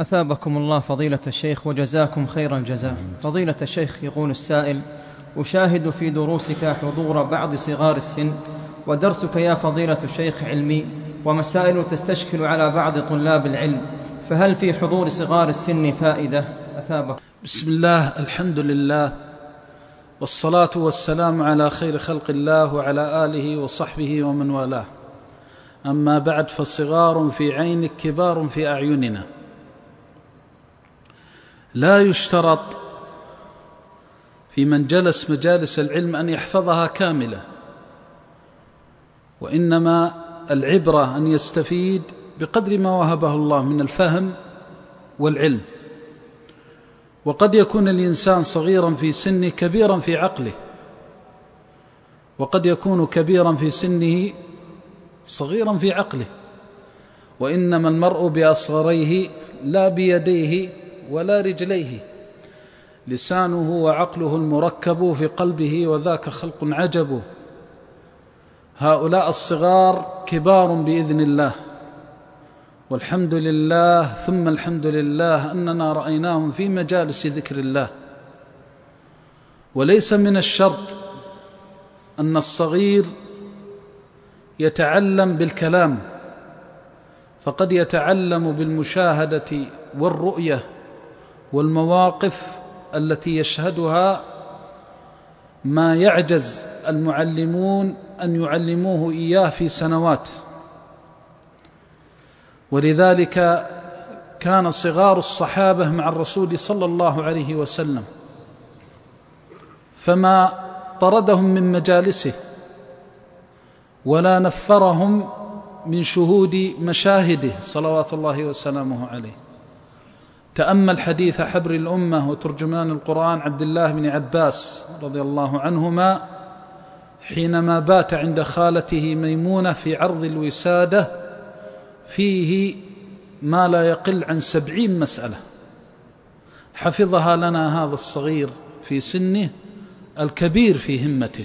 أثابكم الله فضيلة الشيخ وجزاكم خير الجزاء. فضيلة الشيخ يقول السائل أشاهد في دروسك حضور بعض صغار السن ودرسك يا فضيلة الشيخ علمي ومسائل تستشكل على بعض طلاب العلم فهل في حضور صغار السن فائدة؟ أثابكم. بسم الله الحمد لله والصلاة والسلام على خير خلق الله وعلى آله وصحبه ومن والاه. أما بعد فصغار في عينك كبار في أعيننا. لا يشترط في من جلس مجالس العلم أن يحفظها كاملة وإنما العبرة أن يستفيد بقدر ما وهبه الله من الفهم والعلم. وقد يكون الإنسان صغيرا في سنه كبيرا في عقله وقد يكون كبيرا في سنه صغيرا في عقله وإنما المرء بأصغريه لا بيديه ولا رجليه. لسانه وعقله المركب في قلبه وذاك خلق عجب. هؤلاء الصغار كبار بإذن الله. والحمد لله ثم الحمد لله أننا رأيناهم في مجالس ذكر الله. وليس من الشرط أن الصغير يتعلم بالكلام فقد يتعلم بالمشاهدة والرؤية. والمواقف التي يشهدها ما يعجز المعلمون أن يعلموه إياه في سنوات. ولذلك كان صغار الصحابة مع الرسول صلى الله عليه وسلم. فما طردهم من مجالسه ولا نفرهم من شهود مشاهده صلوات الله وسلامه عليه. تأمل حديث حبر الأمة وترجمان القرآن عبد الله بن عباس رضي الله عنهما حينما بات عند خالته ميمونة في عرض الوسادة فيه ما لا يقل عن سبعين مسألة. حفظها لنا هذا الصغير في سنه الكبير في همته.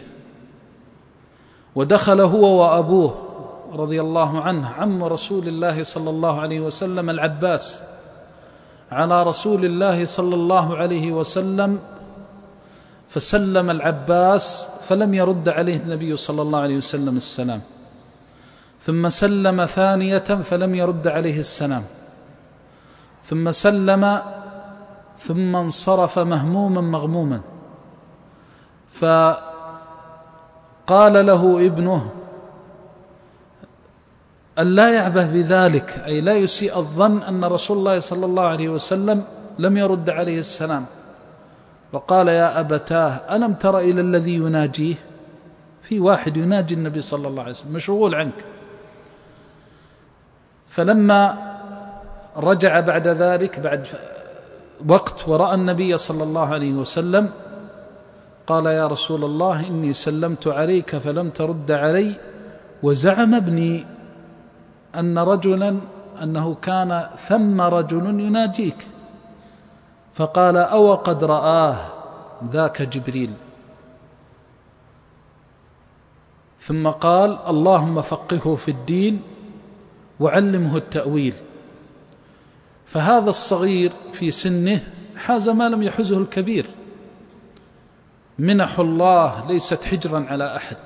ودخل هو وأبوه رضي الله عنه عم رسول الله صلى الله عليه وسلم العباس على رسول الله صلى الله عليه وسلم فسلم العباس فلم يرد عليه النبي صلى الله عليه وسلم السلام. ثم سلم ثانية فلم يرد عليه السلام. ثم سلم ثم انصرف مهموما مغموما. فقال له ابنه أن لا يعبه بذلك أي لا يسيء الظن أن رسول الله صلى الله عليه وسلم لم يرد عليه السلام. وقال يا أبتاه ألم تر إلى الذي يناجيه؟ في واحد يناجي النبي صلى الله عليه وسلم مشغول عنك. فلما رجع بعد ذلك بعد وقت ورأى النبي صلى الله عليه وسلم قال يا رسول الله إني سلمت عليك فلم ترد علي وزعم ابني أن رجلا أنه كان ثم رجل يناجيك. فقال أو قد رآه ذاك جبريل. ثم قال اللهم فقهه في الدين وعلمه التأويل. فهذا الصغير في سنه حاز ما لم يحزه الكبير. منح الله ليست حجرا على أحد.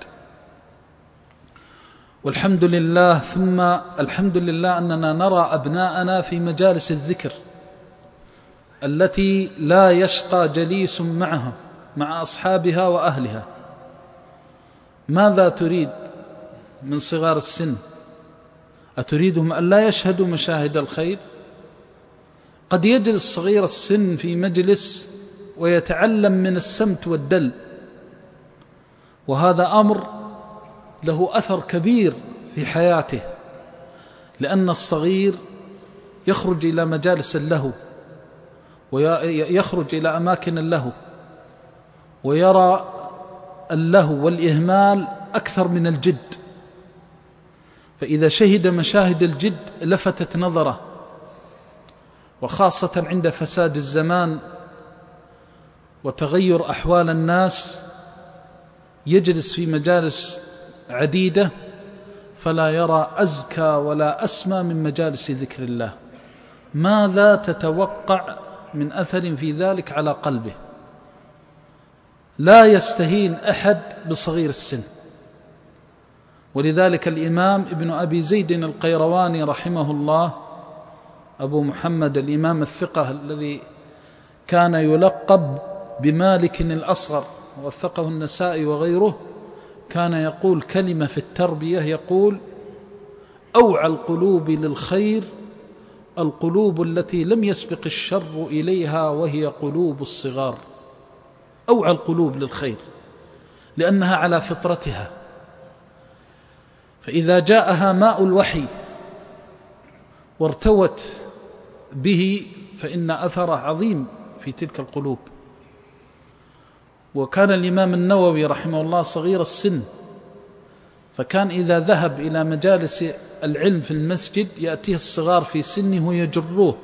والحمد لله ثم الحمد لله أننا نرى أبناءنا في مجالس الذكر التي لا يشقى جليس معها مع أصحابها وأهلها. ماذا تريد من صغار السن؟ أتريدهم أن لا يشهدوا مشاهد الخير؟ قد يجلس صغير السن في مجلس ويتعلم من السمت والدل وهذا أمر له أثر كبير في حياته لأن الصغير يخرج إلى مجالس اللهو ويخرج إلى أماكن اللهو ويرى اللهو والإهمال أكثر من الجد. فإذا شهد مشاهد الجد لفتت نظره وخاصة عند فساد الزمان وتغير أحوال الناس يجلس في مجالس عديدة فلا يرى أزكى ولا أسمى من مجالس ذكر الله. ماذا تتوقع من أثر في ذلك على قلبه؟ لا يستهين أحد بصغير السن. ولذلك الإمام ابن أبي زيد القيرواني رحمه الله أبو محمد الإمام الثقة الذي كان يلقب بمالك الأصغر وثقه النسائي وغيره كان يقول كلمة في التربية يقول أوعى القلوب للخير القلوب التي لم يسبق الشر إليها وهي قلوب الصغار. أوعى القلوب للخير لأنها على فطرتها. فإذا جاءها ماء الوحي وارتوت به فإن أثره عظيم في تلك القلوب. وكان الإمام النووي رحمه الله صغير السن فكان إذا ذهب إلى مجالس العلم في المسجد يأتيه الصغار في سنه ويجروه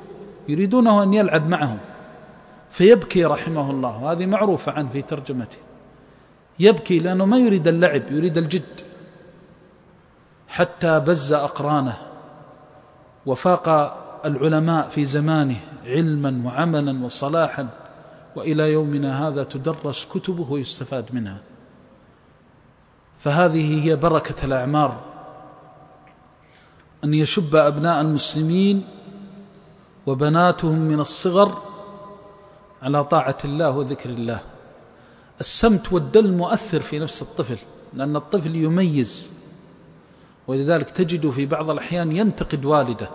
يريدونه أن يلعب معهم فيبكي رحمه الله وهذه معروفة عنه في ترجمته يبكي لأنه ما يريد اللعب يريد الجد حتى بز أقرانه وفاق العلماء في زمانه علما وعملا وصلاحا وإلى يومنا هذا تدرس كتبه ويستفاد منها. فهذه هي بركة الأعمار أن يشب أبناء المسلمين وبناتهم من الصغر على طاعة الله وذكر الله. السمت والدل مؤثر في نفس الطفل لأن الطفل يميز ولذلك تجد في بعض الأحيان ينتقد والده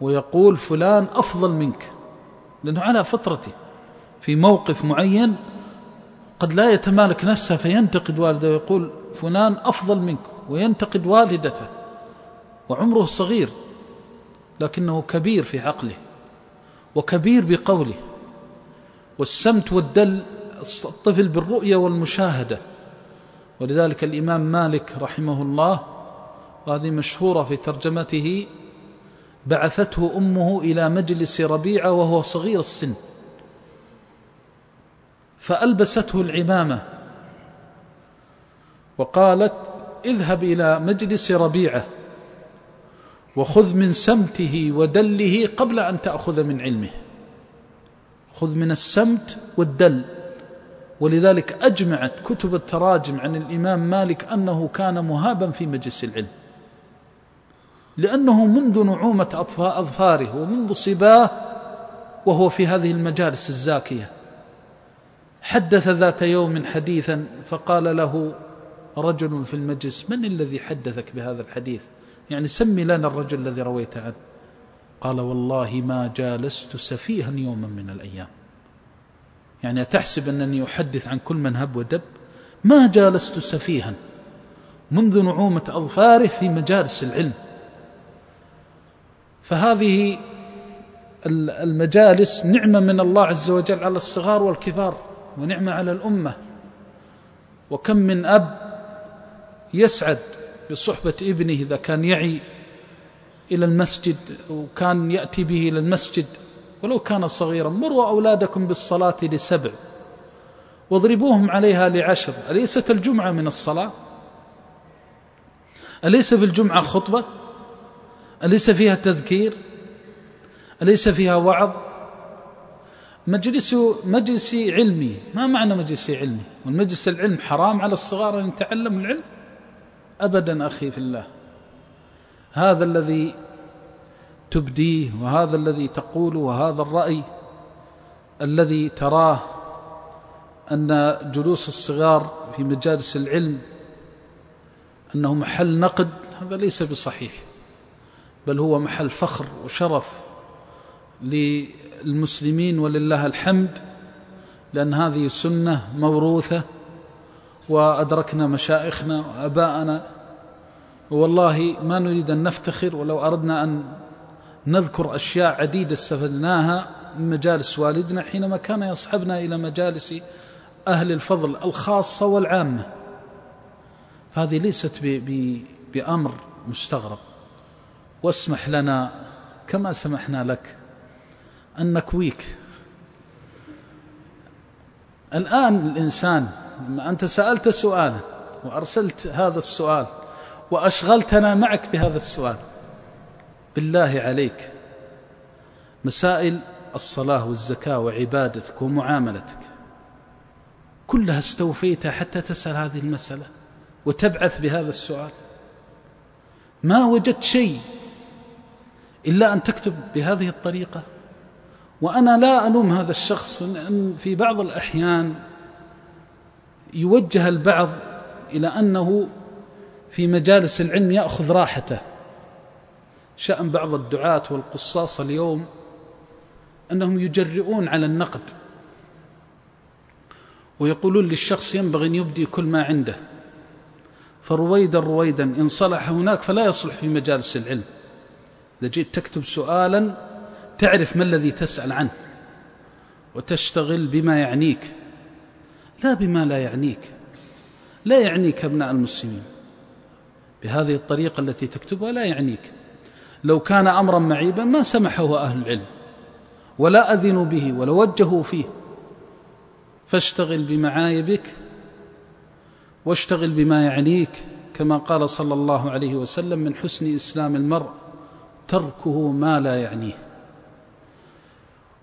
ويقول فلان أفضل منك لأنه على فطرته. في موقف معين قد لا يتمالك نفسه فينتقد والده ويقول فلان أفضل منك وينتقد والدته وعمره صغير لكنه كبير في عقله وكبير بقوله والسمت والدل الطفل بالرؤية والمشاهدة ولذلك الإمام مالك رحمه الله وهذه مشهورة في ترجمته بعثته أمه إلى مجلس ربيعة وهو صغير السن فألبسته العمامة وقالت اذهب إلى مجلس ربيعة وخذ من سمته ودله قبل أن تأخذ من علمه. خذ من السمت والدل ولذلك أجمعت كتب التراجم عن الإمام مالك أنه كان مهابا في مجلس العلم. لأنه منذ نعومة أظفاره ومنذ صباه وهو في هذه المجالس الزاكية. حدث ذات يوم حديثا فقال له رجل في المجلس من الذي حدثك بهذا الحديث؟ يعني سمي لنا الرجل الذي رويت عنه. قال والله ما جالست سفيها يوما من الأيام. يعني أتحسب أنني أحدث عن كل من هب ودب؟ ما جالست سفيها منذ نعومة أظفاره في مجالس العلم. فهذه المجالس نعمة من الله عز وجل على الصغار والكبار. ونعمة على الأمة. وكم من أب يسعد بصحبة ابنه إذا كان يعي إلى المسجد وكان يأتي به إلى المسجد. ولو كان صغيرا مروا أولادكم بالصلاة لسبع. واضربوهم عليها لعشر. أليست الجمعة من الصلاة؟ أليس في الجمعة خطبة؟ أليس فيها تذكير؟ أليس فيها وعظ؟ مجلس مجلس علمي. ما معنى مجلس علمي؟ والمجلس العلم حرام على الصغار أن يتعلموا العلم؟ أبدا أخي في الله. هذا الذي تبديه وهذا الذي تقوله وهذا الرأي الذي تراه أن جلوس الصغار في مجالس العلم أنه محل نقد هذا ليس بصحيح بل هو محل فخر وشرف. المسلمين ولله الحمد لأن هذه سنة موروثة وأدركنا مشائخنا وأباءنا. والله ما نريد أن نفتخر ولو أردنا أن نذكر أشياء عديدة استفدناها من مجالس والدنا حينما كان يصحبنا إلى مجالس أهل الفضل الخاصة والعامة. هذه ليست بأمر مستغرب. واسمح لنا كما سمحنا لك. أن نكويك الآن الإنسان أنت سألت سؤالا وأرسلت هذا السؤال وأشغلتنا معك بهذا السؤال بالله عليك مسائل الصلاة والزكاة وعبادتك ومعاملتك كلها استوفيتها حتى تسأل هذه المسألة وتبعث بهذا السؤال. ما وجدت شيء إلا أن تكتب بهذه الطريقة. وأنا لا ألوم هذا الشخص أن في بعض الأحيان يوجه البعض إلى أنه في مجالس العلم يأخذ راحته. شأن بعض الدعاة والقصاص اليوم أنهم يجرئون على النقد ويقولون للشخص ينبغي أن يبدي كل ما عنده. فرويدا رويدا إن صلح هناك فلا يصلح في مجالس العلم. إذا جئت تكتب سؤالا تعرف ما الذي تسأل عنه وتشتغل بما يعنيك لا بما لا يعنيك لا يعنيك أبناء المسلمين. بهذه الطريقة التي تكتبها لا يعنيك. لو كان أمرا معيبا ما سمحه أهل العلم ولا أذنوا به ولا وجهوا فيه. فاشتغل بمعايبك واشتغل بما يعنيك كما قال صلى الله عليه وسلم من حسن إسلام المرء تركه ما لا يعنيه.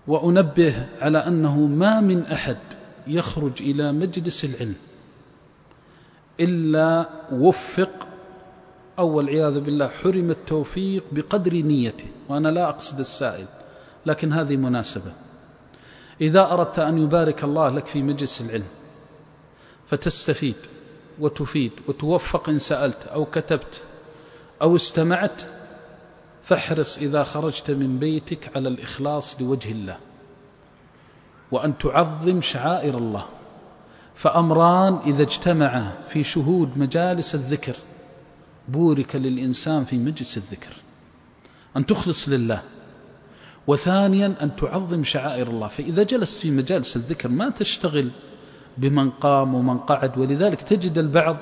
وأنبه على أنه ما من أحد يخرج إلى مجلس العلم إلا وفق أو والعياذ بالله حرم التوفيق بقدر نيته وأنا لا أقصد السائل لكن هذه مناسبة. إذا أردت أن يبارك الله لك في مجلس العلم فتستفيد وتفيد وتوفق إن سألت أو كتبت أو استمعت فاحرص إذا خرجت من بيتك على الإخلاص لوجه الله وأن تعظم شعائر الله. فأمران إذا اجتمعا في شهود مجالس الذكر بورك للإنسان في مجلس الذكر. أن تخلص لله. وثانيا أن تعظم شعائر الله. فإذا جلست في مجالس الذكر ما تشتغل بمن قام ومن قعد. ولذلك تجد البعض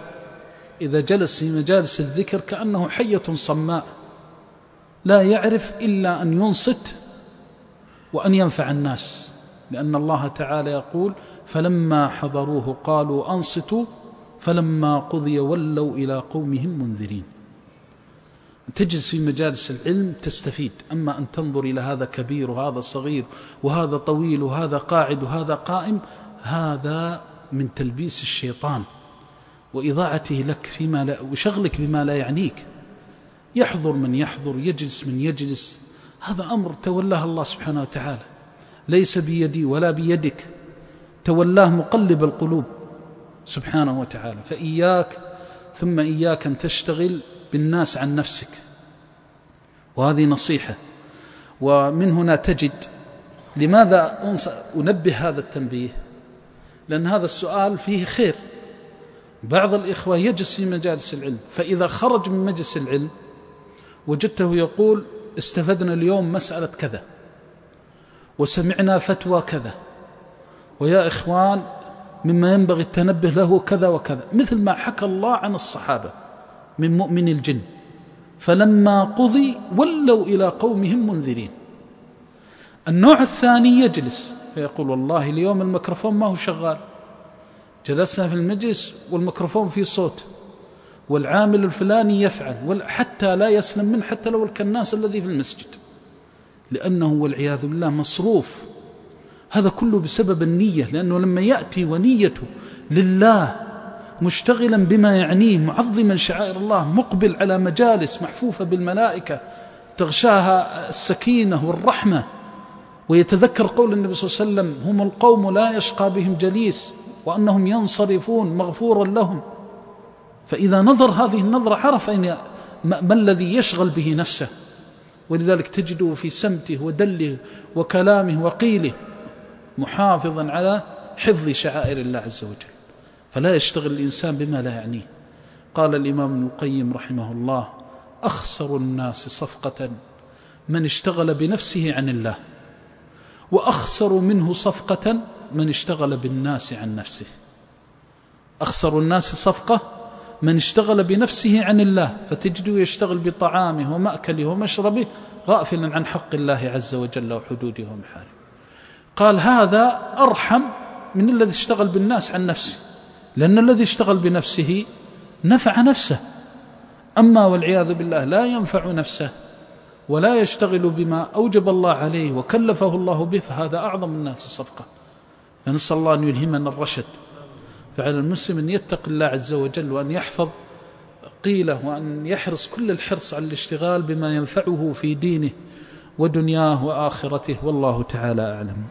إذا جلس في مجالس الذكر كأنه حية صماء. لا يعرف إلا أن ينصت وأن ينفع الناس. لأن الله تعالى يقول فلما حضروه قالوا أنصتوا فلما قضي ولوا إلى قومهم منذرين. تجلس في مجالس العلم تستفيد. أما أن تنظر إلى هذا كبير وهذا صغير وهذا طويل وهذا قاعد وهذا قائم هذا من تلبيس الشيطان وإضاعته لك فيما لا وشغلك بما لا يعنيك. يحضر من يحضر يجلس من يجلس. هذا أمر تولاه الله سبحانه وتعالى. ليس بيدي ولا بيدك. تولاه مقلب القلوب سبحانه وتعالى. فإياك ثم إياك أن تشتغل بالناس عن نفسك. وهذه نصيحة. ومن هنا تجد لماذا أنبه هذا التنبيه؟ لأن هذا السؤال فيه خير. بعض الإخوة يجلس في مجالس العلم فإذا خرج من مجلس العلم وجدته يقول استفدنا اليوم مسألة كذا وسمعنا فتوى كذا ويا إخوان مما ينبغي التنبه له كذا وكذا مثل ما حكى الله عن الصحابة من مؤمن الجن فلما قضي ولوا إلى قومهم منذرين. النوع الثاني يجلس فيقول والله اليوم الميكروفون ما هو شغال جلسنا في المجلس والميكروفون فيه صوت. والعامل الفلاني يفعل حتى لا يسلم منه حتى لو الكناس الذي في المسجد. لأنه والعياذ بالله مصروف. هذا كله بسبب النية لأنه لما يأتي ونيته لله مشتغلا بما يعنيه معظما شعائر الله مقبل على مجالس محفوفة بالملائكة تغشاها السكينة والرحمة. ويتذكر قول النبي صلى الله عليه وسلم هم القوم لا يشقى بهم جليس وأنهم ينصرفون مغفورا لهم. فإذا نظر هذه النظرة عرف أين ما الذي يشغل به نفسه؟ ولذلك تجده في سمته ودله وكلامه وقيله محافظا على حفظ شعائر الله عز وجل. فلا يشتغل الإنسان بما لا يعنيه. قال الإمام ابن القيم رحمه الله أخسر الناس صفقة من اشتغل بنفسه عن الله وأخسر منه صفقة من اشتغل بالناس عن نفسه. أخسر الناس صفقة من اشتغل بنفسه عن الله فتجده يشتغل بطعامه ومأكله ومشربه غافلا عن حق الله عز وجل وحدوده ومحارمه. قال هذا أرحم من الذي اشتغل بالناس عن نفسه لأن الذي اشتغل بنفسه نفع نفسه. أما والعياذ بالله لا ينفع نفسه ولا يشتغل بما أوجب الله عليه وكلفه الله به فهذا أعظم الناس صفقة فنسأل الله أن يلهمنا الرشد فعلى المسلم أن يتق الله عز وجل وأن يحفظ قيله وأن يحرص كل الحرص على الاشتغال بما ينفعه في دينه ودنياه وآخرته. والله تعالى أعلم.